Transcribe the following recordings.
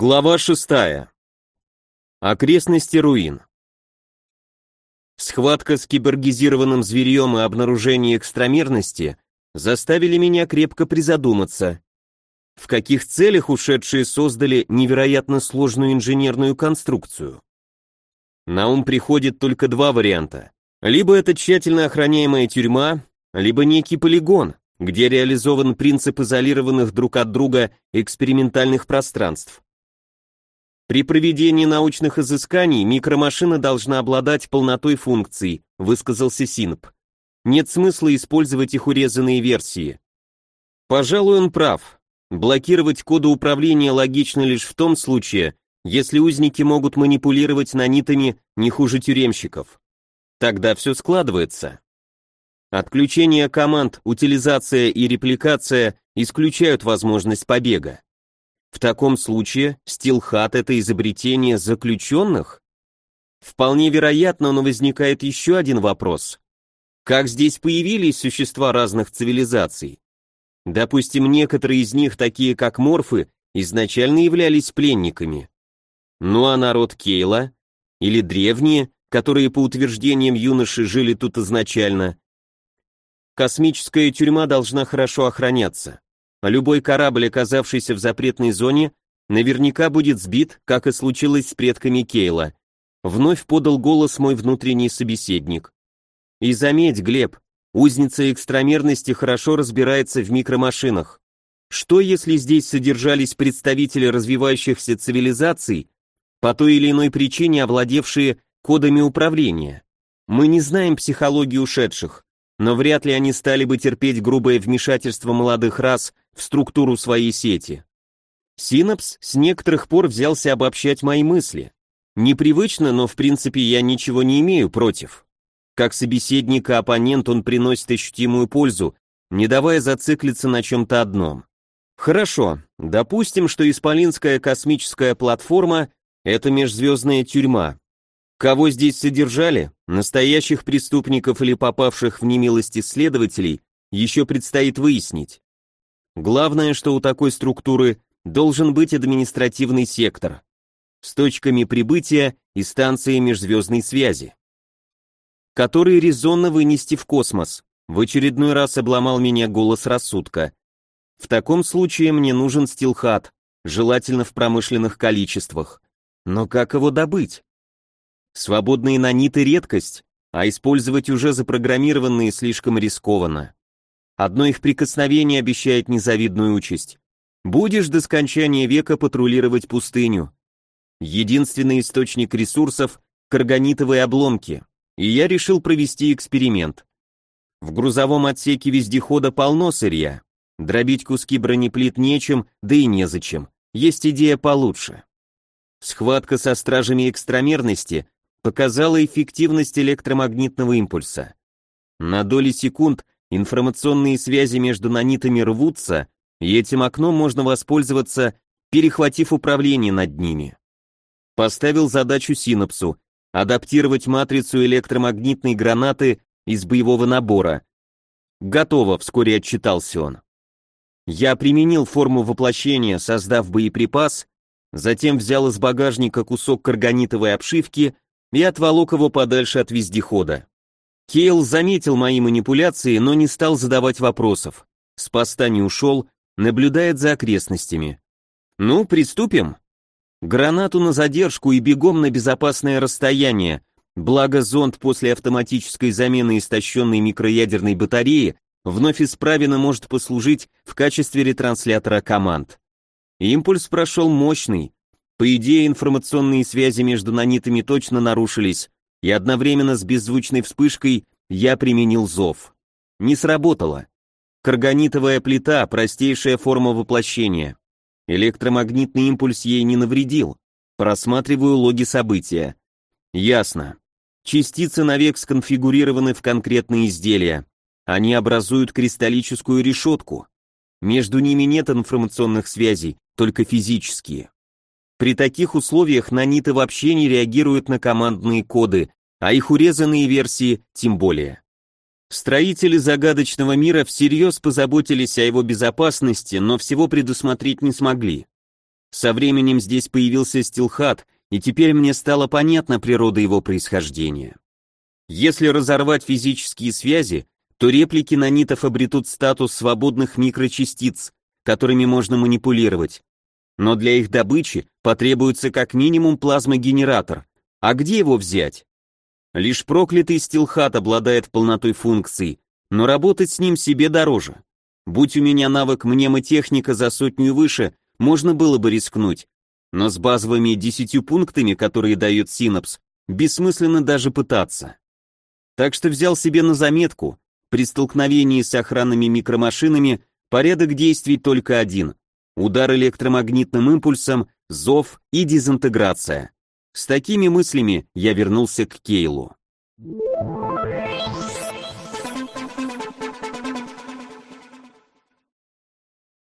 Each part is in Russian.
Глава шестая. Окрестности руин. Схватка с кибергизированным зверьем и обнаружение экстрамерности заставили меня крепко призадуматься, в каких целях ушедшие создали невероятно сложную инженерную конструкцию. На ум приходит только два варианта. Либо это тщательно охраняемая тюрьма, либо некий полигон, где реализован принцип изолированных друг от друга экспериментальных пространств. При проведении научных изысканий микромашина должна обладать полнотой функций, высказался Синп. Нет смысла использовать их урезанные версии. Пожалуй, он прав. Блокировать коды управления логично лишь в том случае, если узники могут манипулировать нанитами не хуже тюремщиков. Тогда все складывается. Отключение команд, утилизация и репликация исключают возможность побега. В таком случае стилхат — это изобретение заключенных? Вполне вероятно, но возникает еще один вопрос. Как здесь появились существа разных цивилизаций? Допустим, некоторые из них, такие как морфы, изначально являлись пленниками. Ну а народ Кейла? Или древние, которые, по утверждениям юноши, жили тут изначально? Космическая тюрьма должна хорошо охраняться. А любой корабль, оказавшийся в запретной зоне, наверняка будет сбит, как и случилось с предками Кейла. Вновь подал голос мой внутренний собеседник. И заметь, Глеб, узница экстрамерности хорошо разбирается в микромашинах. Что если здесь содержались представители развивающихся цивилизаций, по той или иной причине овладевшие кодами управления? Мы не знаем психологии ушедших, но вряд ли они стали бы терпеть грубое вмешательство молодых рас в структуру своей сети. Синапс с некоторых пор взялся обобщать мои мысли. Непривычно, но в принципе я ничего не имею против. Как собеседник и оппонент он приносит ощутимую пользу, не давая зациклиться на чем-то одном. Хорошо, допустим, что Исполинская космическая платформа — это межзвездная тюрьма, Кого здесь содержали, настоящих преступников или попавших в немилость исследователей, еще предстоит выяснить. Главное, что у такой структуры должен быть административный сектор с точками прибытия и станцией межзвездной связи, который резонно вынести в космос. В очередной раз обломал меня голос рассудка. В таком случае мне нужен стилхат, желательно в промышленных количествах. Но как его добыть? Свободные наниты — редкость, а использовать уже запрограммированные слишком рискованно. Одно их прикосновение обещает незавидную участь. Будешь до скончания века патрулировать пустыню. Единственный источник ресурсов — карганитовые обломки, и я решил провести эксперимент. В грузовом отсеке вездехода полно сырья. Дробить куски бронеплит нечем, да и незачем. Есть идея получше. Схватка со стражами экстрамерности показала эффективность электромагнитного импульса. На доли секунд информационные связи между нанитами рвутся, и этим окном можно воспользоваться, перехватив управление над ними. Поставил задачу синапсу адаптировать матрицу электромагнитной гранаты из боевого набора. Готово, вскоре отчитался он. Я применил форму воплощения, создав боеприпас, затем взял из багажника кусок карганитовой обшивки и отволок его подальше от вездехода. Кейл заметил мои манипуляции, но не стал задавать вопросов. С поста не ушел, наблюдает за окрестностями. Ну, приступим. Гранату на задержку и бегом на безопасное расстояние, благо зонд после автоматической замены истощенной микроядерной батареи вновь исправенно может послужить в качестве ретранслятора команд. Импульс прошел мощный, по идее, информационные связи между нанитами точно нарушились, и одновременно с беззвучной вспышкой я применил зов. Не сработало. Карганитовая плита – простейшая форма воплощения. Электромагнитный импульс ей не навредил. Просматриваю логи события. Ясно. Частицы навек сконфигурированы в конкретные изделия. Они образуют кристаллическую решетку. Между ними нет информационных связей, только физические. При таких условиях наниты вообще не реагируют на командные коды, а их урезанные версии тем более. Строители загадочного мира всерьез позаботились о его безопасности, но всего предусмотреть не смогли. Со временем здесь появился стилхат, и теперь мне стало понятна природа его происхождения. Если разорвать физические связи, то реплики нанитов обретут статус свободных микрочастиц, которыми можно манипулировать. Но для их добычи потребуется как минимум плазмогенератор. А где его взять? Лишь проклятый стилхат обладает полнотой функций, но работать с ним себе дороже. Будь у меня навык мнемотехника за сотню выше, можно было бы рискнуть. Но с базовыми десятью пунктами, которые дает синапс, бессмысленно даже пытаться. Так что взял себе на заметку, при столкновении с охранными микромашинами порядок действий только один – удар электромагнитным импульсом, зов и дезинтеграция. С такими мыслями я вернулся к Кейлу.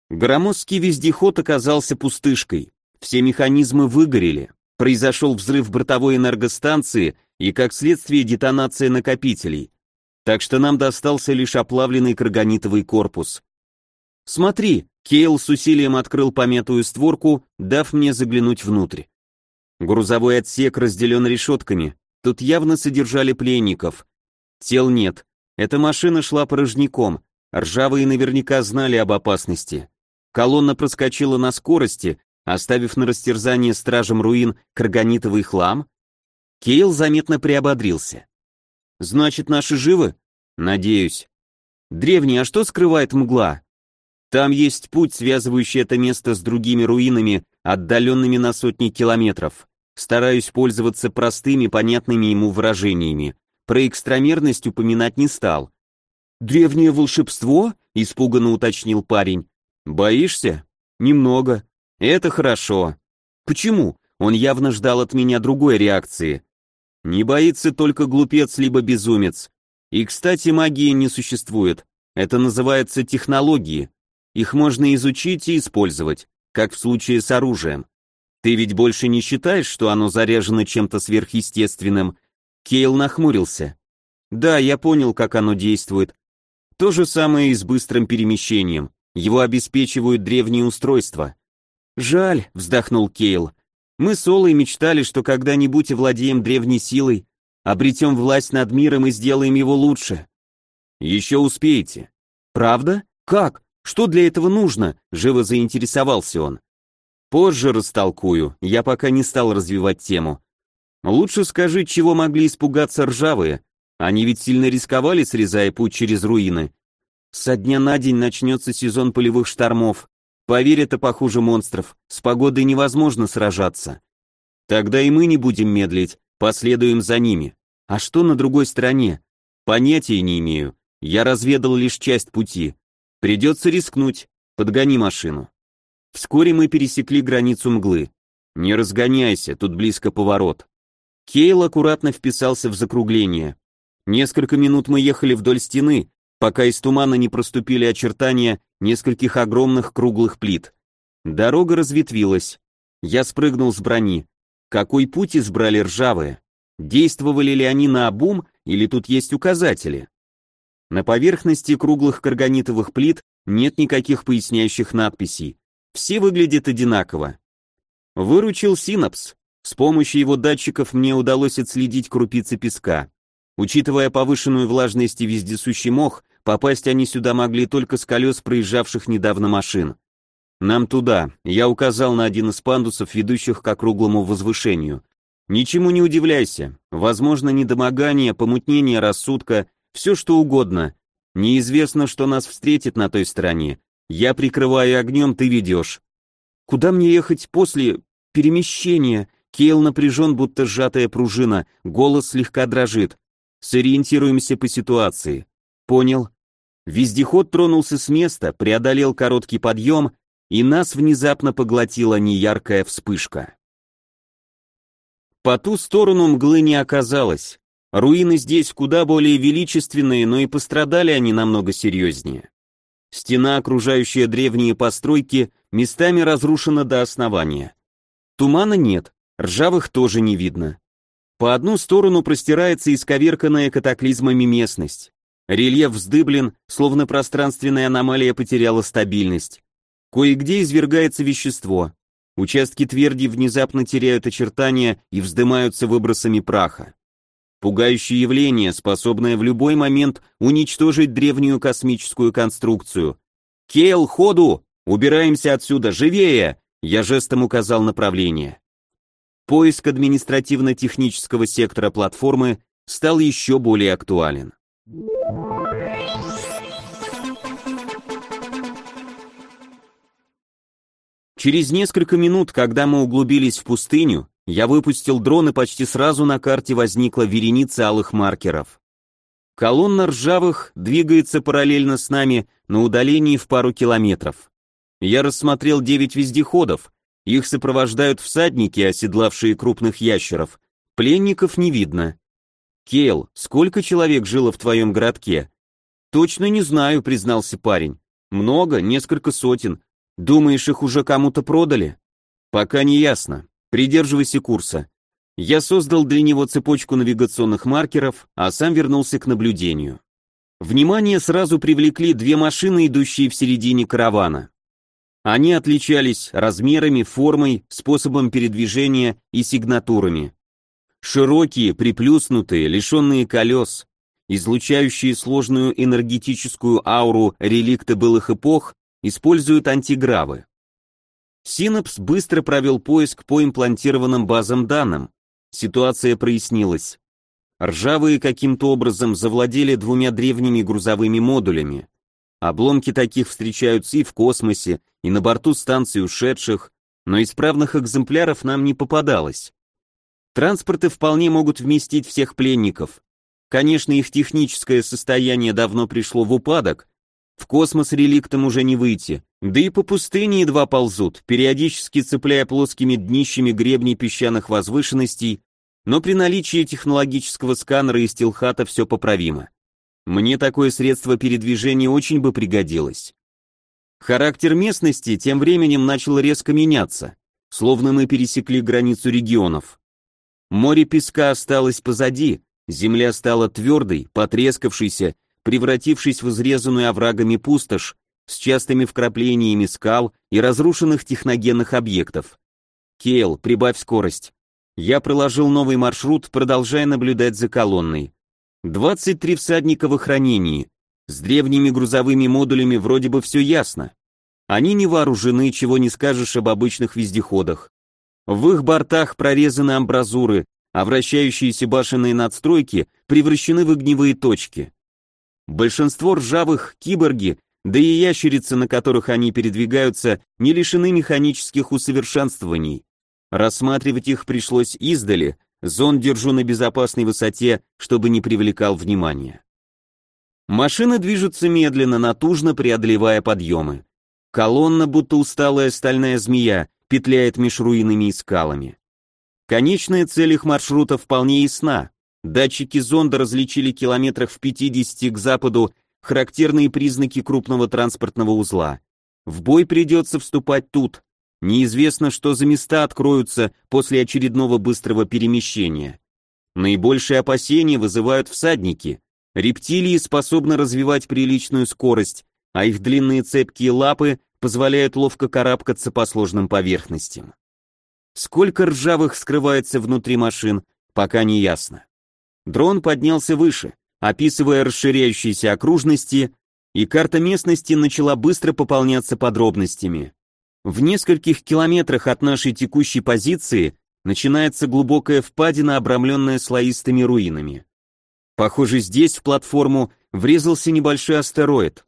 Громоздкий вездеход оказался пустышкой. Все механизмы выгорели. Произошел взрыв бортовой энергостанции и, как следствие, детонация накопителей. Так что нам достался лишь оплавленный карганитовый корпус. «Смотри!» — Кейл с усилием открыл пометую створку, дав мне заглянуть внутрь. Грузовой отсек разделен решетками. Тут явно содержали пленников. Тел нет. Эта машина шла порожняком. Ржавые наверняка знали об опасности. Колонна проскочила на скорости, оставив на растерзание стражам руин карганитовый хлам. Кейл заметно приободрился. «Значит, наши живы?» «Надеюсь». «Древний, а что скрывает мгла?» «Там есть путь, связывающий это место с другими руинами, отдаленными на сотни километров. Стараюсь пользоваться простыми, понятными ему выражениями. Про экстрамерность упоминать не стал». «Древнее волшебство?» — испуганно уточнил парень. «Боишься?» «Немного. Это хорошо». «Почему?» Он явно ждал от меня другой реакции. «Не боится только глупец либо безумец. И, кстати, магии не существует. Это называется технологии. Их можно изучить и использовать, как в случае с оружием. Ты ведь больше не считаешь, что оно заряжено чем-то сверхъестественным?» Кейл нахмурился. «Да, я понял, как оно действует. То же самое и с быстрым перемещением. Его обеспечивают древние устройства. Жаль, вздохнул Кейл. Мы с Олой мечтали, что когда-нибудь овладеем древней силой, обретем власть над миром и сделаем его лучше. Еще успеете. Правда? Как? Что для этого нужно? Живо заинтересовался он. Позже растолкую, я пока не стал развивать тему. Лучше скажи, чего могли испугаться ржавые. Они ведь сильно рисковали, срезая путь через руины, со дня на день начнется сезон полевых штормов. Поверь, это похуже монстров. С погодой невозможно сражаться. Тогда и мы не будем медлить, последуем за ними. А что на другой стороне? Понятия не имею. Я разведал лишь часть пути. Придется рискнуть. Подгони машину. Вскоре мы пересекли границу мглы. Не разгоняйся, тут близко поворот. Кейл аккуратно вписался в закругление. Несколько минут мы ехали вдоль стены, пока из тумана не проступили очертания нескольких огромных круглых плит. Дорога разветвилась. Я спрыгнул с брони. Какой путь избрали ржавые? Действовали ли они на обум, или тут есть указатели? На поверхности круглых карганитовых плит нет никаких поясняющих надписей. Все выглядят одинаково. Выручил синапс. С помощью его датчиков мне удалось отследить крупицы песка. Учитывая повышенную влажность и вездесущий мох, попасть они сюда могли только с колес проезжавших недавно машин. Нам туда, я указал на один из пандусов, ведущих к округлому возвышению. Ничему не удивляйся, возможно недомогание, помутнение рассудка, все что угодно. Неизвестно, что нас встретит на той стороне. Я прикрываю огнем, ты ведешь. Куда мне ехать после перемещения? Кейл напряжен, будто сжатая пружина, голос слегка дрожит. Сориентируемся по ситуации. Понял. Вездеход тронулся с места, преодолел короткий подъем, и нас внезапно поглотила неяркая вспышка. По ту сторону мглы не оказалось. Руины здесь куда более величественные, но и пострадали они намного серьезнее. Стена, окружающая древние постройки, местами разрушена до основания. Тумана нет, ржавых тоже не видно. По одну сторону простирается исковерканная катаклизмами местность. Рельеф вздыблен, словно пространственная аномалия потеряла стабильность. Кое-где извергается вещество. Участки тверди внезапно теряют очертания и вздымаются выбросами праха. Пугающее явление, способное в любой момент уничтожить древнюю космическую конструкцию. «Кейл, ходу! Убираемся отсюда, живее!» Я жестом указал направление. Поиск административно-технического сектора платформы стал еще более актуален. Через несколько минут, когда мы углубились в пустыню, я выпустил дрон и почти сразу на карте возникла вереница алых маркеров. Колонна ржавых двигается параллельно с нами на удалении в пару километров. Я рассмотрел девять вездеходов, их сопровождают всадники, оседлавшие крупных ящеров. Пленников не видно. Кейл, сколько человек жило в твоем городке? Точно не знаю, признался парень. Много, несколько сотен. Думаешь, их уже кому-то продали? Пока не ясно. Придерживайся курса. Я создал для него цепочку навигационных маркеров, а сам вернулся к наблюдению. Внимание сразу привлекли две машины, идущие в середине каравана. Они отличались размерами, формой, способом передвижения и сигнатурами. Широкие, приплюснутые, лишенные колес, излучающие сложную энергетическую ауру реликты былых эпох, используют антигравы. Синапс быстро провел поиск по имплантированным базам данным. Ситуация прояснилась. Ржавые каким-то образом завладели двумя древними грузовыми модулями. Обломки таких встречаются и в космосе, и на борту станций ушедших, но исправных экземпляров нам не попадалось. Транспорты вполне могут вместить всех пленников. Конечно, их техническое состояние давно пришло в упадок, в космос реликтам уже не выйти, да и по пустыне едва ползут, периодически цепляя плоскими днищами гребни песчаных возвышенностей, но при наличии технологического сканера и стилхата все поправимо. Мне такое средство передвижения очень бы пригодилось. Характер местности тем временем начал резко меняться, словно мы пересекли границу регионов. Море песка осталось позади, земля стала твердой, потрескавшейся превратившись в изрезанную оврагами пустошь с частыми вкраплениями скал и разрушенных техногенных объектов. Кейл, прибавь скорость. Я проложил новый маршрут, продолжая наблюдать за колонной. 23 всадника в охранении. С древними грузовыми модулями вроде бы все ясно. Они не вооружены, чего не скажешь об обычных вездеходах. В их бортах прорезаны амбразуры, а вращающиеся башенные надстройки превращены в огневые точки. Большинство ржавых — киборги, да и ящерицы, на которых они передвигаются, не лишены механических усовершенствований. Рассматривать их пришлось издали, зон держу на безопасной высоте, чтобы не привлекал внимания. Машины движутся медленно, натужно преодолевая подъемы. Колонна, будто усталая стальная змея, петляет меж руинами и скалами. Конечная цель их маршрута вполне ясна Датчики зонда различили километрах в 50 к западу характерные признаки крупного транспортного узла. В бой придется вступать тут. Неизвестно, что за места откроются после очередного быстрого перемещения. Наибольшие опасения вызывают всадники. Рептилии способны развивать приличную скорость, а их длинные цепкие лапы позволяют ловко карабкаться по сложным поверхностям. Сколько ржавых скрывается внутри машин, пока не ясно. Дрон поднялся выше, описывая расширяющиеся окружности, и карта местности начала быстро пополняться подробностями. В нескольких километрах от нашей текущей позиции начинается глубокая впадина, обрамленная слоистыми руинами. Похоже, здесь в платформу врезался небольшой астероид.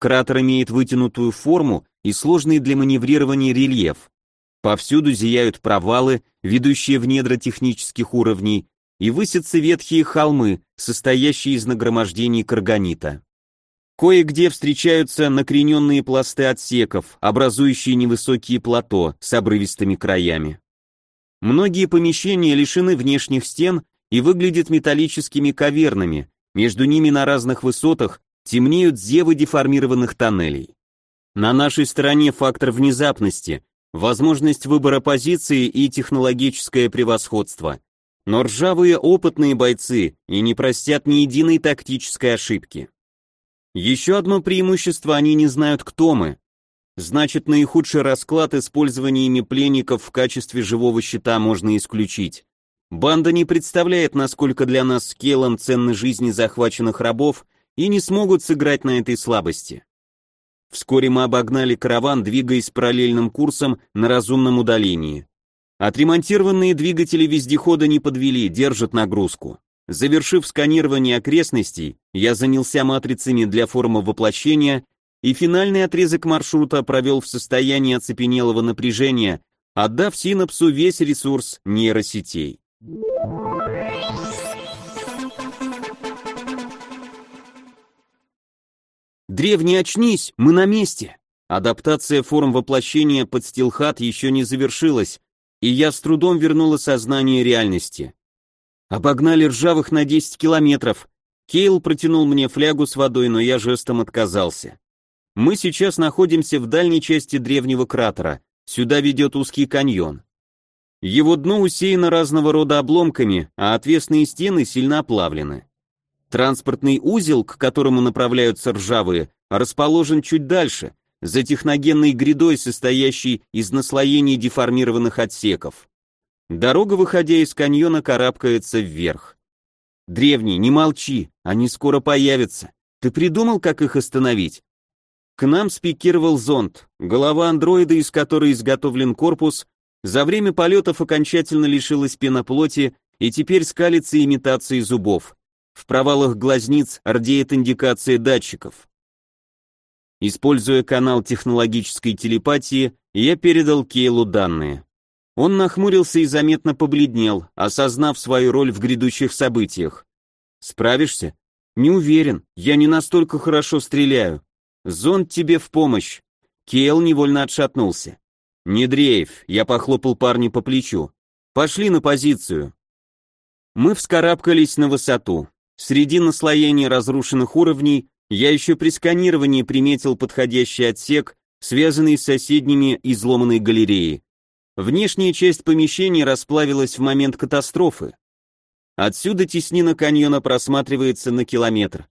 Кратер имеет вытянутую форму и сложный для маневрирования рельеф. Повсюду зияют провалы, ведущие в недра технических уровней, и высятся ветхие холмы, состоящие из нагромождений карганита. Кое-где встречаются накрененные пласты отсеков, образующие невысокие плато с обрывистыми краями. Многие помещения лишены внешних стен и выглядят металлическими кавернами, между ними на разных высотах темнеют зевы деформированных тоннелей. На нашей стороне фактор внезапности, возможность выбора позиции и технологическое превосходство. Но ржавые опытные бойцы и не простят ни единой тактической ошибки. Еще одно преимущество, они не знают, кто мы. Значит, наихудший расклад использования ими пленников в качестве живого щита можно исключить. Банда не представляет, насколько для нас с Кейлом ценны жизни захваченных рабов и не смогут сыграть на этой слабости. Вскоре мы обогнали караван, двигаясь параллельным курсом на разумном удалении. Отремонтированные двигатели вездехода не подвели, держат нагрузку. Завершив сканирование окрестностей, я занялся матрицами для формы воплощения и финальный отрезок маршрута провел в состоянии оцепенелого напряжения, отдав синапсу весь ресурс нейросетей. «Древний, очнись! Мы на месте!» Адаптация форм воплощения под стилхат еще не завершилась, и я с трудом вернула сознание реальности. Обогнали ржавых на 10 километров. Кейл протянул мне флягу с водой, но я жестом отказался. Мы сейчас находимся в дальней части древнего кратера. Сюда ведет узкий каньон. Его дно усеяно разного рода обломками, а отвесные стены сильно оплавлены. Транспортный узел, к которому направляются ржавые, расположен чуть дальше, за техногенной грядой, состоящей из наслоений деформированных отсеков. Дорога, выходя из каньона, карабкается вверх. Древний, не молчи, они скоро появятся. Ты придумал, как их остановить? К нам спикировал зонд, голова андроида, из которой изготовлен корпус, за время полетов окончательно лишилась пеноплоти и теперь скалится имитацией зубов. В провалах глазниц рдеет индикация датчиков. Используя канал технологической телепатии, я передал Кейлу данные. Он нахмурился и заметно побледнел, осознав свою роль в грядущих событиях. «Справишься?» «Не уверен, я не настолько хорошо стреляю. Зонд тебе в помощь». Кейл невольно отшатнулся. «Не дрейф», я похлопал парня по плечу. «Пошли на позицию». Мы вскарабкались на высоту. Среди наслоений разрушенных уровней я еще при сканировании приметил подходящий отсек, связанный с соседними изломанной галереей. Внешняя часть помещения расплавилась в момент катастрофы. Отсюда теснина каньона просматривается на километр.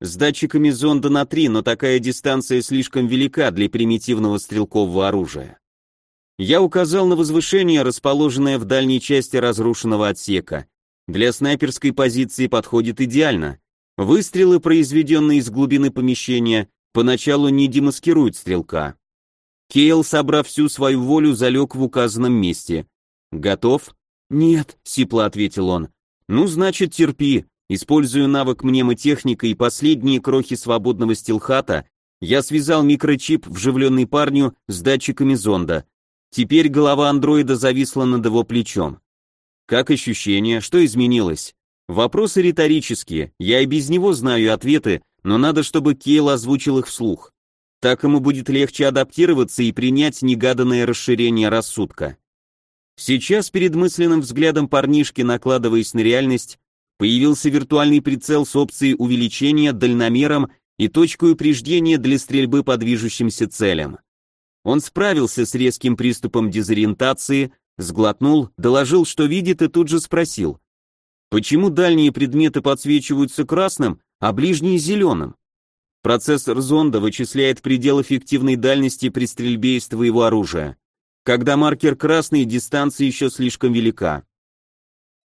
С датчиками зонда на 3, но такая дистанция слишком велика для примитивного стрелкового оружия. Я указал на возвышение, расположенное в дальней части разрушенного отсека. Для снайперской позиции подходит идеально. Выстрелы, произведенные из глубины помещения, поначалу не демаскируют стрелка. Кейл, собрав всю свою волю, залег в указанном месте. «Готов?» «Нет», — сипло ответил он. «Ну, значит, терпи. Используя навык мнемотехника и последние крохи свободного стилхата, я связал микрочип, вживленный парню, с датчиками зонда. Теперь голова андроида зависла над его плечом. Как ощущение? Что изменилось? Вопросы риторические, я и без него знаю ответы, но надо, чтобы Кейл озвучил их вслух. Так ему будет легче адаптироваться и принять негаданное расширение рассудка. Сейчас перед мысленным взглядом парнишки, накладываясь на реальность, появился виртуальный прицел с опцией увеличения дальномером и точкой упреждения для стрельбы по движущимся целям. Он справился с резким приступом дезориентации, сглотнул, доложил, что видит, и тут же спросил. Почему дальние предметы подсвечиваются красным, а ближние зеленым? Процессор зонда вычисляет предел эффективной дальности при стрельбе из твоего оружия. Когда маркер красный, дистанция еще слишком велика.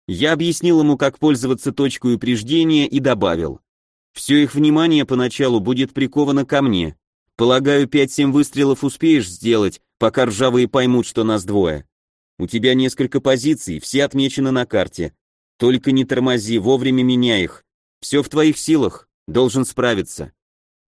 Я объяснил ему, как пользоваться точкой упреждения и добавил. Все их внимание поначалу будет приковано ко мне. Полагаю, 5-7 выстрелов успеешь сделать, пока ржавые поймут, что нас двое. У тебя несколько позиций, все отмечены на карте. Только не тормози, вовремя меняй их. Все в твоих силах, должен справиться.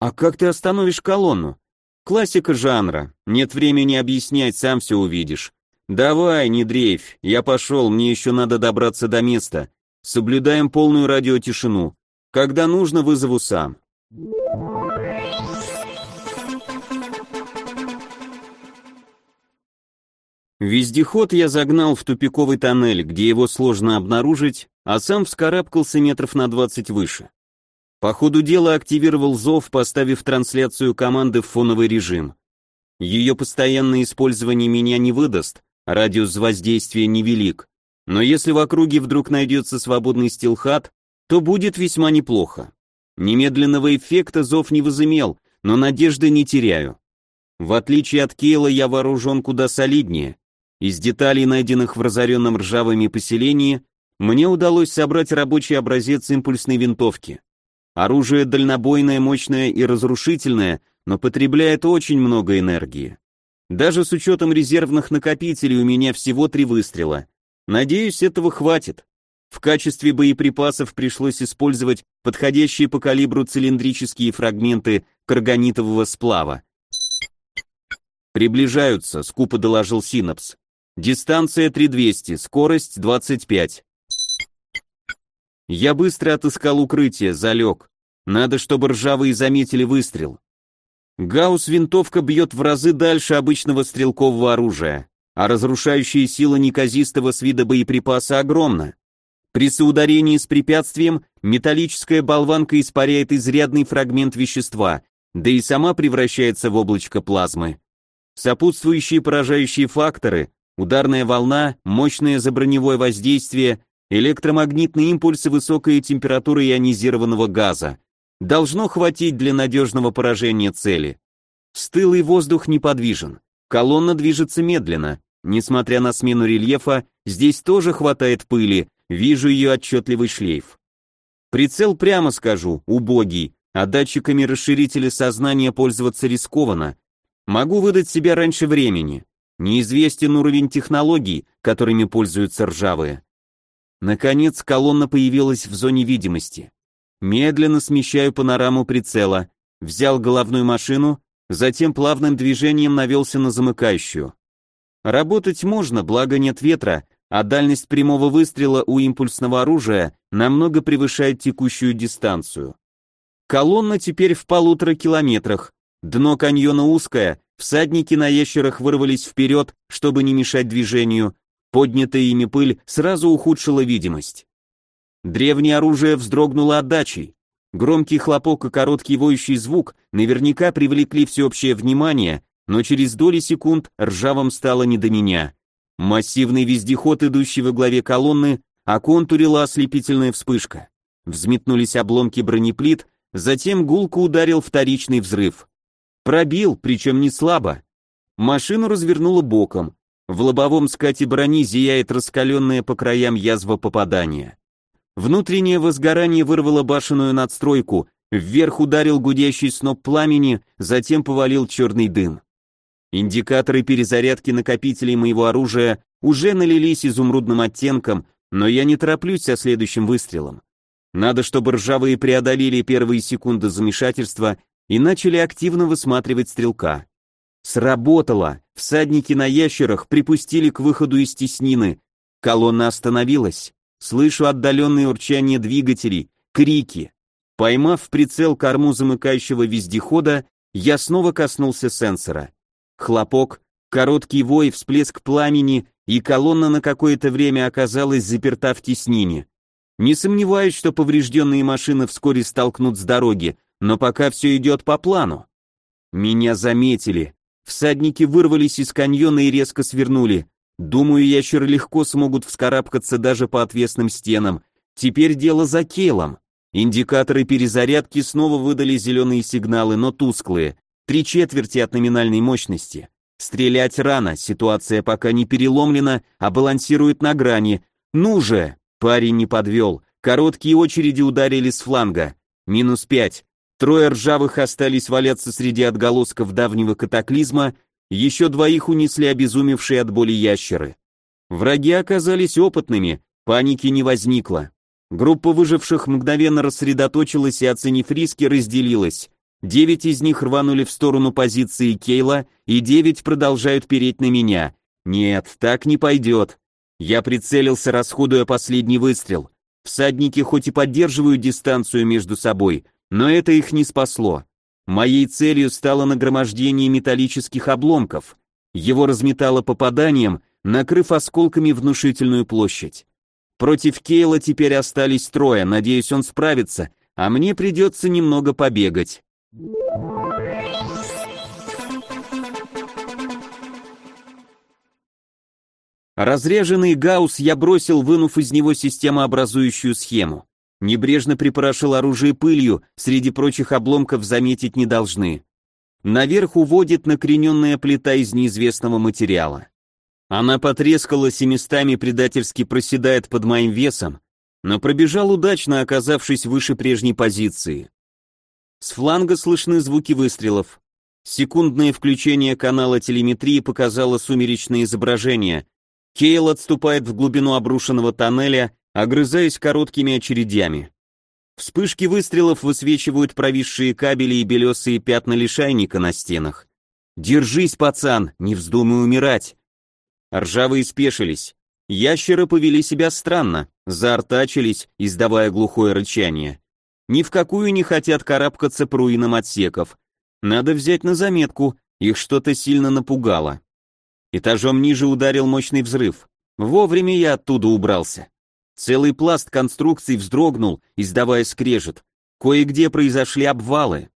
«А как ты остановишь колонну?» «Классика жанра. Нет времени объяснять, сам все увидишь. Давай, не дрейфь, я пошел, мне еще надо добраться до места. Соблюдаем полную радиотишину. Когда нужно, вызову сам». Вездеход я загнал в тупиковый тоннель, где его сложно обнаружить, а сам вскарабкался метров на двадцать выше. По ходу дела активировал зов, поставив трансляцию команды в фоновый режим. Ее постоянное использование меня не выдаст, радиус воздействия невелик. Но если в округе вдруг найдется свободный стилхат, то будет весьма неплохо. Немедленного эффекта зов не возымел, но надежды не теряю. В отличие от Кейла, я вооружен куда солиднее. Из деталей, найденных в разоренном ржавыми поселении, мне удалось собрать рабочий образец импульсной винтовки. Оружие дальнобойное, мощное и разрушительное, но потребляет очень много энергии. Даже с учетом резервных накопителей у меня всего три выстрела. Надеюсь, этого хватит. В качестве боеприпасов пришлось использовать подходящие по калибру цилиндрические фрагменты карганитового сплава. «Приближаются», — скупо доложил Синапс. «Дистанция 3200, скорость 25». Я быстро отыскал укрытие, залег. Надо, чтобы ржавые заметили выстрел. Гаусс-винтовка бьет в разы дальше обычного стрелкового оружия, а разрушающая сила неказистого с вида боеприпаса огромна. При соударении с препятствием металлическая болванка испаряет изрядный фрагмент вещества, да и сама превращается в облачко плазмы. Сопутствующие поражающие факторы, ударная волна, мощное заброневое воздействие электромагнитные импульсы высокой температуры ионизированного газа. Должно хватить для надежного поражения цели. Стылый воздух неподвижен. Колонна движется медленно. Несмотря на смену рельефа, здесь тоже хватает пыли, вижу ее отчетливый шлейф. Прицел, прямо скажу, убогий, а датчиками расширителя сознания пользоваться рискованно. Могу выдать себя раньше времени. Неизвестен уровень технологий, которыми пользуются ржавые. Наконец колонна появилась в зоне видимости. Медленно смещаю панораму прицела, взял головную машину, затем плавным движением навелся на замыкающую. Работать можно, благо нет ветра, а дальность прямого выстрела у импульсного оружия намного превышает текущую дистанцию. Колонна теперь в полутора километрах, дно каньона узкое, всадники на ящерах вырвались вперед, чтобы не мешать движению, Поднятая ими пыль сразу ухудшила видимость. Древнее оружие вздрогнуло отдачей. Громкий хлопок и короткий воющий звук наверняка привлекли всеобщее внимание, но через доли секунд ржавым стало не до меня. Массивный вездеход, идущий во главе колонны, оконтурила ослепительная вспышка. Взметнулись обломки бронеплит, затем гулко ударил вторичный взрыв. Пробил, причем не слабо. Машину развернуло боком. В лобовом скате брони зияет раскаленная по краям язва попадания. Внутреннее возгорание вырвало башенную надстройку, вверх ударил гудящий сноп пламени, затем повалил черный дым. Индикаторы перезарядки накопителей моего оружия уже налились изумрудным оттенком, но я не тороплюсь со следующим выстрелом. Надо, чтобы ржавые преодолели первые секунды замешательства и начали активно высматривать стрелка. Сработало. Всадники на ящерах припустили к выходу из теснины. Колонна остановилась. Слышу отдаленные урчание двигателей, крики. Поймав прицел корму замыкающего вездехода, я снова коснулся сенсора. Хлопок, короткий вой, всплеск пламени, и колонна на какое-то время оказалась заперта в теснине. Не сомневаюсь, что поврежденные машины вскоре столкнут с дороги, но пока все идет по плану. Меня заметили. Всадники вырвались из каньона и резко свернули. Думаю, ящеры легко смогут вскарабкаться даже по отвесным стенам. Теперь дело за Кейлом. Индикаторы перезарядки снова выдали зеленые сигналы, но тусклые. Три четверти от номинальной мощности. Стрелять рано, ситуация пока не переломлена, а балансирует на грани. Ну же! Парень не подвел. Короткие очереди ударили с фланга. Минус пять. Трое ржавых остались валяться среди отголосков давнего катаклизма, еще двоих унесли обезумевшие от боли ящеры. Враги оказались опытными, паники не возникло. Группа выживших мгновенно рассредоточилась и, оценив риски, разделилась. Девять из них рванули в сторону позиции Кейла, и девять продолжают переть на меня. Нет, так не пойдет. Я прицелился, расходуя последний выстрел. Всадники хоть и поддерживают дистанцию между собой, но это их не спасло. Моей целью стало нагромождение металлических обломков. Его разметало попаданием, накрыв осколками внушительную площадь. Против Кейла теперь остались трое, надеюсь, он справится, а мне придется немного побегать. Разреженный гаусс я бросил, вынув из него системообразующую схему. Небрежно припорошил оружие пылью, среди прочих обломков заметить не должны. наверх уводит накрененная плита из неизвестного материала. Она потрескалась и местами предательски проседает под моим весом, но пробежал удачно, оказавшись выше прежней позиции. С фланга слышны звуки выстрелов. Секундное включение канала телеметрии показало сумеречное изображение. Кейл отступает в глубину обрушенного тоннеля, огрызаясь короткими очередями. Вспышки выстрелов высвечивают провисшие кабели и белесые пятна лишайника на стенах. «Держись, пацан, не вздумай умирать!» Ржавые спешились. Ящеры повели себя странно, заортачились, издавая глухое рычание. Ни в какую не хотят карабкаться по руинам отсеков. Надо взять на заметку, их что-то сильно напугало. Этажом ниже ударил мощный взрыв. Вовремя я оттуда убрался. Целый пласт конструкций вздрогнул, издавая скрежет. Кое-где произошли обвалы.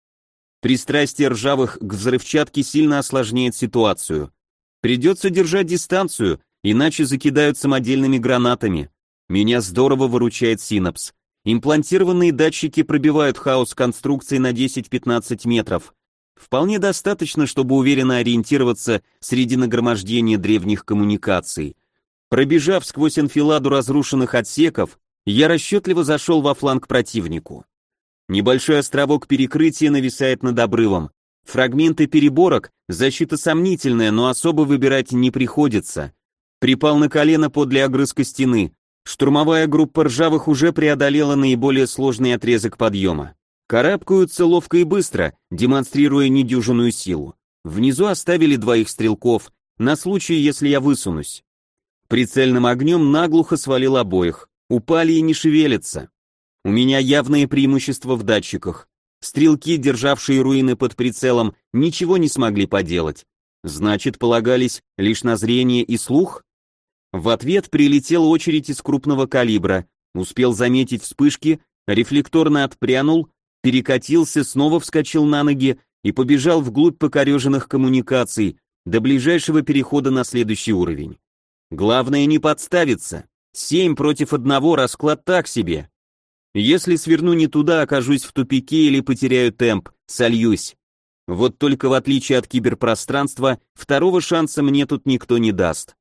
Пристрастие ржавых к взрывчатке сильно осложняет ситуацию. Придется держать дистанцию, иначе закидают самодельными гранатами. Меня здорово выручает синапс. Имплантированные датчики пробивают хаос конструкции на 10-15 метров. Вполне достаточно, чтобы уверенно ориентироваться среди нагромождения древних коммуникаций. Пробежав сквозь анфиладу разрушенных отсеков, я расчетливо зашел во фланг противнику. Небольшой островок перекрытия нависает над обрывом. Фрагменты переборок, защита сомнительная, но особо выбирать не приходится. Припал на колено подле огрызка стены. Штурмовая группа ржавых уже преодолела наиболее сложный отрезок подъема. Карабкаются ловко и быстро, демонстрируя недюжинную силу. Внизу оставили двоих стрелков, на случай, если я высунусь. Прицельным огнем наглухо свалил обоих. Упали и не шевелятся. У меня явное преимущество в датчиках. Стрелки, державшие руины под прицелом, ничего не смогли поделать. Значит, полагались лишь на зрение и слух? В ответ прилетела очередь из крупного калибра. Успел заметить вспышки, рефлекторно отпрянул, перекатился, снова вскочил на ноги и побежал вглубь покореженных коммуникаций до ближайшего перехода на следующий уровень. Главное не подставиться. Семь против одного расклад так себе. Если сверну не туда, окажусь в тупике или потеряю темп, сольюсь. Вот только в отличие от киберпространства, второго шанса мне тут никто не даст.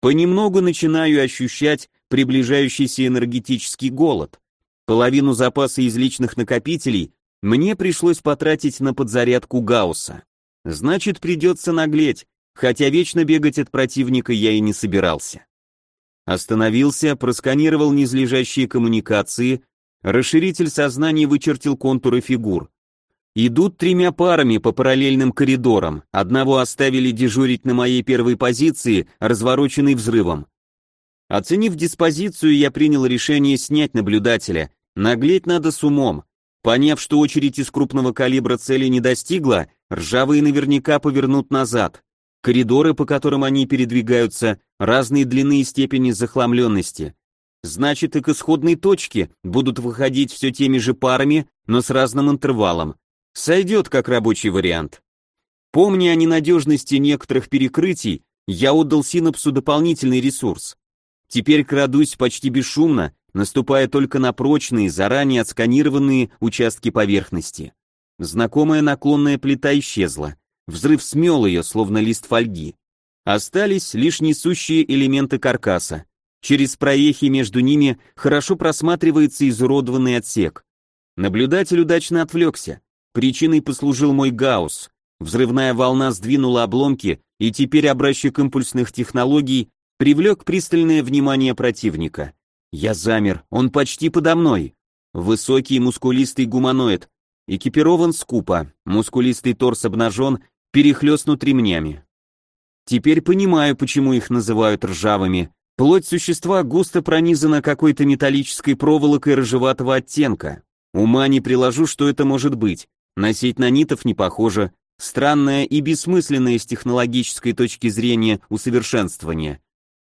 Понемногу начинаю ощущать приближающийся энергетический голод. Половину запаса из личных накопителей мне пришлось потратить на подзарядку Гаусса. Значит, придется наглеть, хотя вечно бегать от противника я и не собирался. Остановился, просканировал низлежащие коммуникации, Расширитель сознания вычертил контуры фигур. Идут тремя парами по параллельным коридорам. Одного оставили дежурить на моей первой позиции, развороченной взрывом. Оценив диспозицию, я принял решение снять наблюдателя. Наглеть надо с умом. Поняв, что очередь из крупного калибра цели не достигла, ржавые наверняка повернут назад. Коридоры, по которым они передвигаются, разные длины и степени захламленности. Значит, и к исходной точке будут выходить все теми же парами, но с разным интервалом. Сойдет как рабочий вариант. Помня о ненадежности некоторых перекрытий, я отдал синапсу дополнительный ресурс. Теперь крадусь почти бесшумно, наступая только на прочные, заранее отсканированные участки поверхности. Знакомая наклонная плита исчезла. Взрыв смел ее, словно лист фольги. Остались лишь несущие элементы каркаса. Через проехи между ними хорошо просматривается изуродованный отсек. Наблюдатель удачно отвлекся. Причиной послужил мой гаусс. Взрывная волна сдвинула обломки, и теперь образчик импульсных технологий привлек пристальное внимание противника. Я замер, он почти подо мной. Высокий мускулистый гуманоид, экипирован скупо, мускулистый торс обнажен, перехлестнут ремнями. Теперь понимаю, почему их называют ржавыми. Плоть существа густо пронизана какой-то металлической проволокой рыжеватого оттенка. Ума не приложу, что это может быть. Носить нанитов не похоже. Странное и бессмысленное с технологической точки зрения усовершенствование.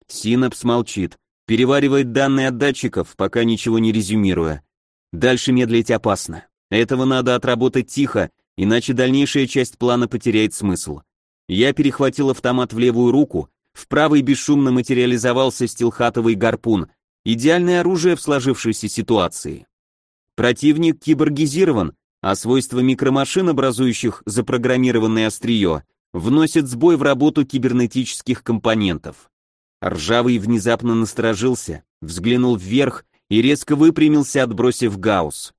Синапс молчит, переваривает данные от датчиков, пока ничего не резюмируя. Дальше медлить опасно. Этого надо отработать тихо, иначе дальнейшая часть плана потеряет смысл. Я перехватил автомат в левую руку, в правой бесшумно материализовался стилхатовый гарпун, идеальное оружие в сложившейся ситуации. Противник киборгизирован, а свойства микромашин, образующих запрограммированное острие, вносят сбой в работу кибернетических компонентов. Ржавый внезапно насторожился, взглянул вверх и резко выпрямился, отбросив гаусс.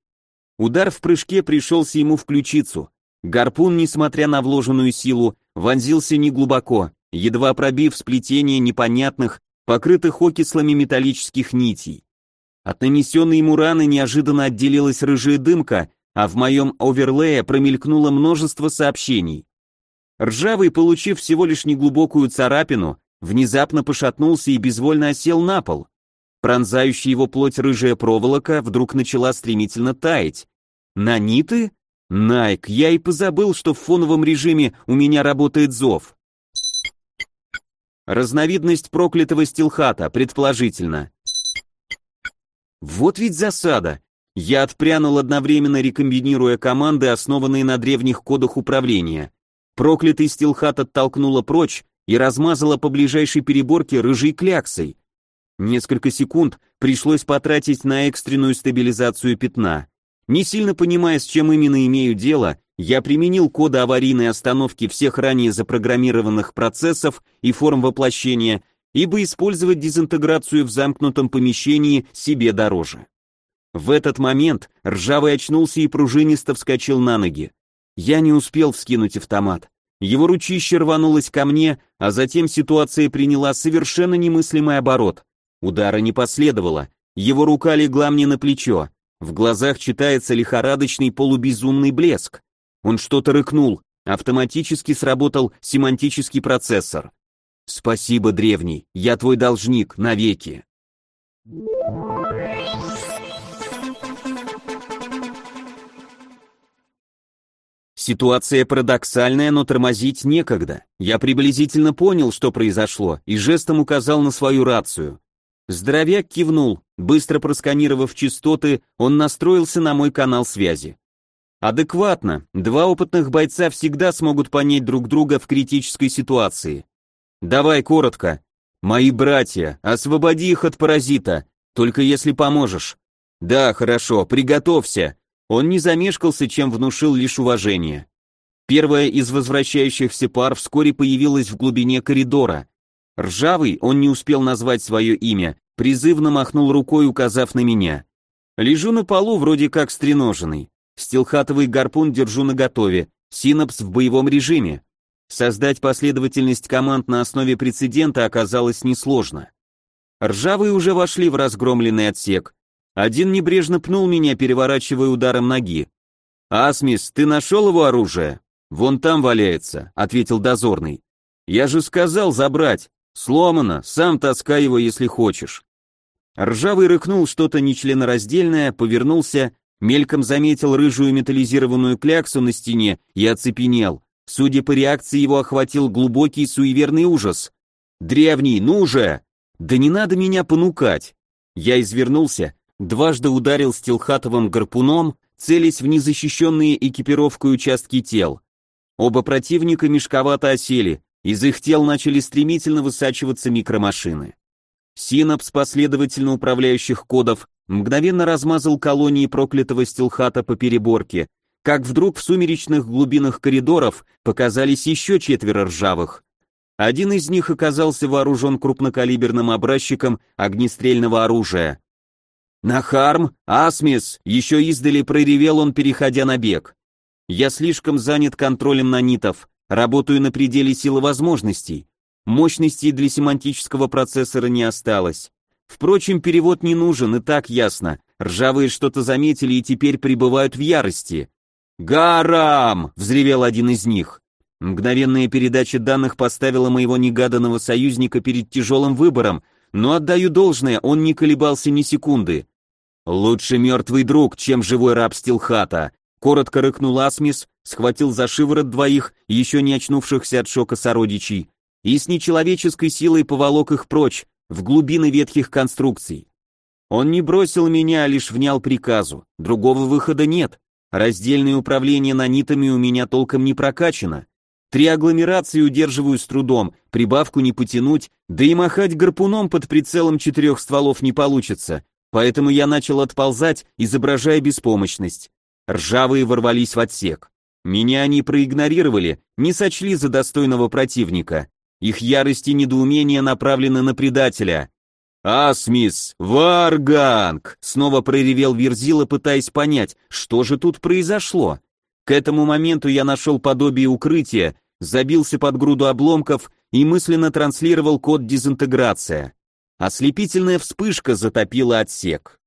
Удар в прыжке пришелся ему в ключицу. Гарпун, несмотря на вложенную силу, вонзился неглубоко, едва пробив сплетение непонятных, покрытых окислами металлических нитей. От нанесенной ему раны неожиданно отделилась рыжая дымка, а в моем оверлее промелькнуло множество сообщений. Ржавый, получив всего лишь неглубокую царапину, внезапно пошатнулся и безвольно осел на пол. Пронзающая его плоть рыжая проволока вдруг начала стремительно таять. Наниты? Найк, я и позабыл, что в фоновом режиме у меня работает зов. Разновидность проклятого стилхата, предположительно. Вот ведь засада. Я отпрянул одновременно, рекомбинируя команды, основанные на древних кодах управления. Проклятый стилхат оттолкнула прочь и размазала по ближайшей переборке рыжей кляксой. Несколько секунд пришлось потратить на экстренную стабилизацию пятна. Не сильно понимая, с чем именно имею дело, я применил коды аварийной остановки всех ранее запрограммированных процессов и форм воплощения, ибо использовать дезинтеграцию в замкнутом помещении себе дороже. В этот момент ржавый очнулся и пружинисто вскочил на ноги. Я не успел вскинуть автомат. Его ручище рванулось ко мне, а затем ситуация приняла совершенно немыслимый оборот. Удара не последовало, его рука легла мне на плечо. В глазах читается лихорадочный полубезумный блеск. Он что-то рыкнул, автоматически сработал семантический процессор. «Спасибо, древний, я твой должник навеки». Ситуация парадоксальная, но тормозить некогда. Я приблизительно понял, что произошло, и жестом указал на свою рацию. Здоровяк кивнул. Быстро просканировав частоты, он настроился на мой канал связи. Адекватно. Два опытных бойца всегда смогут понять друг друга в критической ситуации. Давай коротко. Мои братья, освободи их от паразита, только если поможешь. Да, хорошо, приготовься. Он не замешкался, чем внушил лишь уважение. Первая из возвращающихся пар вскоре появилась в глубине коридора. Ржавый, он не успел назвать свое имя, призывно махнул рукой, указав на меня. Лежу на полу, вроде как стреноженный. Стилхатовый гарпун держу наготове, синапс в боевом режиме. Создать последовательность команд на основе прецедента оказалось несложно. Ржавые уже вошли в разгромленный отсек. Один небрежно пнул меня, переворачивая ударом ноги. «Асмис, ты нашел его оружие?» «Вон там валяется», — ответил дозорный. «Я же сказал забрать. Сломано, сам таскай его, если хочешь. Ржавый рыкнул что-то нечленораздельное, повернулся, мельком заметил рыжую металлизированную кляксу на стене и оцепенел. Судя по реакции, его охватил глубокий суеверный ужас. «Древний, ну же!» «Да не надо меня понукать!» Я извернулся, дважды ударил стилхатовым гарпуном, целясь в незащищенные экипировкой участки тел. Оба противника мешковато осели, из их тел начали стремительно высачиваться микромашины. Синапс последовательно управляющих кодов мгновенно размазал колонии проклятого стилхата по переборке, как вдруг в сумеречных глубинах коридоров показались еще четверо ржавых. Один из них оказался вооружен крупнокалиберным образчиком огнестрельного оружия. «Нахарм! Асмис!» — еще издали проревел он, переходя на бег. «Я слишком занят контролем нанитов, Работаю на пределе силы возможностей. Мощностей для семантического процессора не осталось. Впрочем, перевод не нужен, и так ясно. Ржавые что-то заметили и теперь пребывают в ярости. «Гарам!» — взревел один из них. Мгновенная передача данных поставила моего негаданного союзника перед тяжелым выбором, но отдаю должное, он не колебался ни секунды. «Лучше мертвый друг, чем живой раб Стилхата», Коротко рыкнул Асмис, схватил за шиворот двоих, еще не очнувшихся от шока сородичей, и с нечеловеческой силой поволок их прочь, в глубины ветхих конструкций. Он не бросил меня, а лишь внял приказу. Другого выхода нет. Раздельное управление нанитами у меня толком не прокачано. Три агломерации удерживаю с трудом, прибавку не потянуть, да и махать гарпуном под прицелом четырех стволов не получится, поэтому я начал отползать, изображая беспомощность. ржавые ворвались в отсек. Меня они проигнорировали, не сочли за достойного противника. Их ярость и недоумение направлены на предателя. «Асмис! Варганг!» — снова проревел Верзила, пытаясь понять, что же тут произошло. К этому моменту я нашел подобие укрытия, забился под груду обломков и мысленно транслировал код дезинтеграция. Ослепительная вспышка затопила отсек.